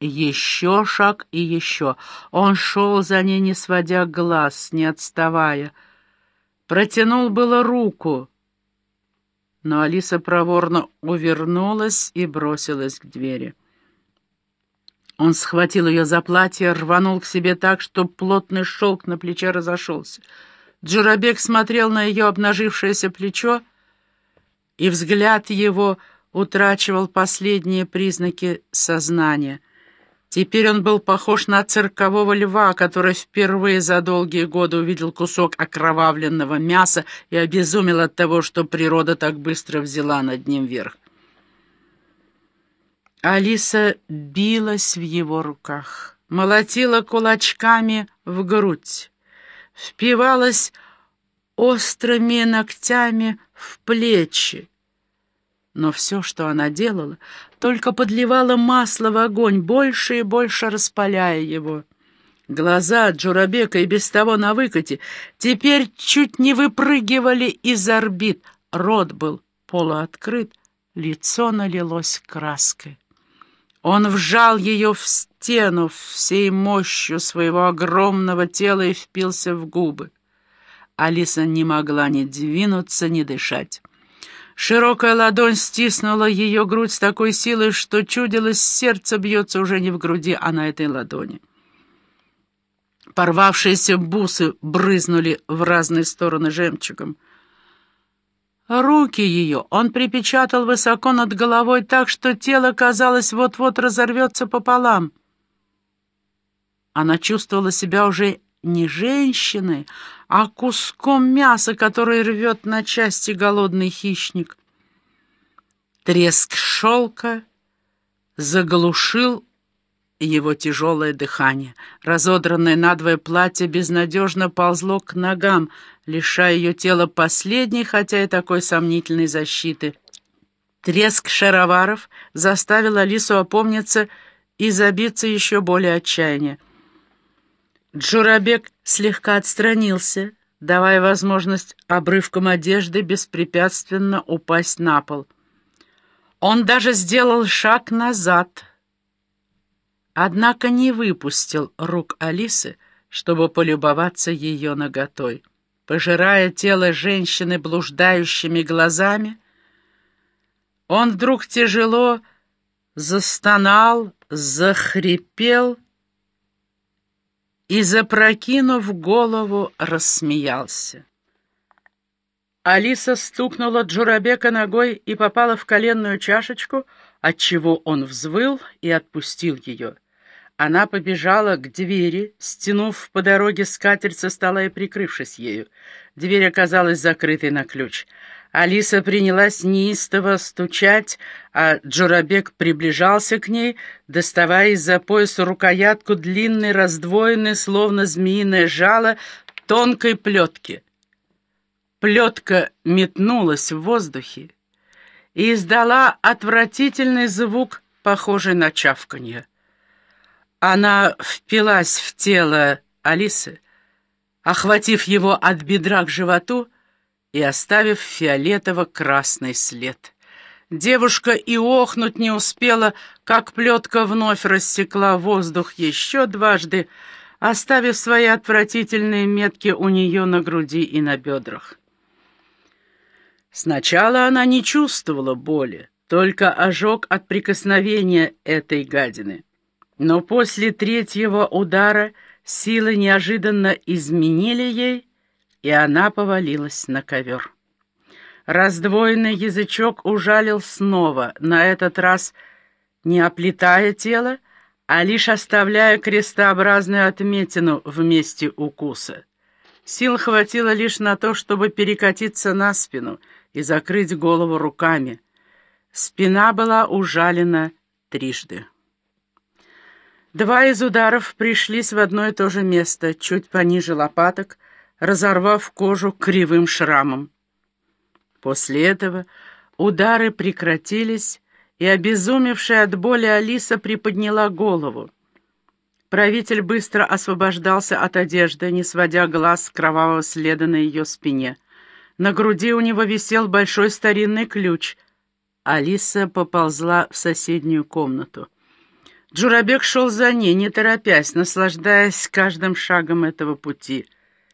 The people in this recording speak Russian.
Еще шаг и еще. Он шел за ней, не сводя глаз, не отставая. Протянул было руку, но Алиса проворно увернулась и бросилась к двери. Он схватил ее за платье, рванул к себе так, что плотный шелк на плече разошелся. Джурабек смотрел на ее обнажившееся плечо, и взгляд его утрачивал последние признаки сознания. Теперь он был похож на циркового льва, который впервые за долгие годы увидел кусок окровавленного мяса и обезумел от того, что природа так быстро взяла над ним верх. Алиса билась в его руках, молотила кулачками в грудь, впивалась острыми ногтями в плечи. Но все, что она делала, только подливала масло в огонь, больше и больше распаляя его. Глаза Джурабека и без того на выкате теперь чуть не выпрыгивали из орбит. Рот был полуоткрыт, лицо налилось краской. Он вжал ее в стену всей мощью своего огромного тела и впился в губы. Алиса не могла ни двинуться, ни дышать. Широкая ладонь стиснула ее грудь с такой силой, что чудилось, сердце бьется уже не в груди, а на этой ладони. Порвавшиеся бусы брызнули в разные стороны жемчугом. Руки ее он припечатал высоко над головой так, что тело, казалось, вот-вот разорвется пополам. Она чувствовала себя уже не женщиной, а куском мяса, который рвет на части голодный хищник. Треск шелка заглушил его тяжелое дыхание. Разодранное надвое платье безнадежно ползло к ногам, лишая ее тела последней, хотя и такой сомнительной защиты. Треск шароваров заставил Алису опомниться и забиться еще более отчаяния. Джурабек слегка отстранился, давая возможность обрывкам одежды беспрепятственно упасть на пол. Он даже сделал шаг назад — однако не выпустил рук Алисы, чтобы полюбоваться ее наготой. Пожирая тело женщины блуждающими глазами, он вдруг тяжело застонал, захрипел и, запрокинув голову, рассмеялся. Алиса стукнула Джурабека ногой и попала в коленную чашечку, отчего он взвыл и отпустил ее. Она побежала к двери, стянув по дороге скатерть со стола и прикрывшись ею. Дверь оказалась закрытой на ключ. Алиса принялась неистово стучать, а Джурабек приближался к ней, доставая из-за пояса рукоятку длинной, раздвоенной, словно змеиное жало, тонкой плетки. Плетка метнулась в воздухе и издала отвратительный звук, похожий на чавканье. Она впилась в тело Алисы, охватив его от бедра к животу и оставив фиолетово-красный след. Девушка и охнуть не успела, как плетка вновь рассекла воздух еще дважды, оставив свои отвратительные метки у нее на груди и на бедрах. Сначала она не чувствовала боли, только ожог от прикосновения этой гадины. Но после третьего удара силы неожиданно изменили ей, и она повалилась на ковер. Раздвоенный язычок ужалил снова, на этот раз не оплетая тело, а лишь оставляя крестообразную отметину в месте укуса. Сил хватило лишь на то, чтобы перекатиться на спину и закрыть голову руками. Спина была ужалена трижды. Два из ударов пришлись в одно и то же место, чуть пониже лопаток, разорвав кожу кривым шрамом. После этого удары прекратились, и обезумевшая от боли Алиса приподняла голову. Правитель быстро освобождался от одежды, не сводя глаз с кровавого следа на ее спине. На груди у него висел большой старинный ключ. Алиса поползла в соседнюю комнату. Джурабек шел за ней, не торопясь, наслаждаясь каждым шагом этого пути.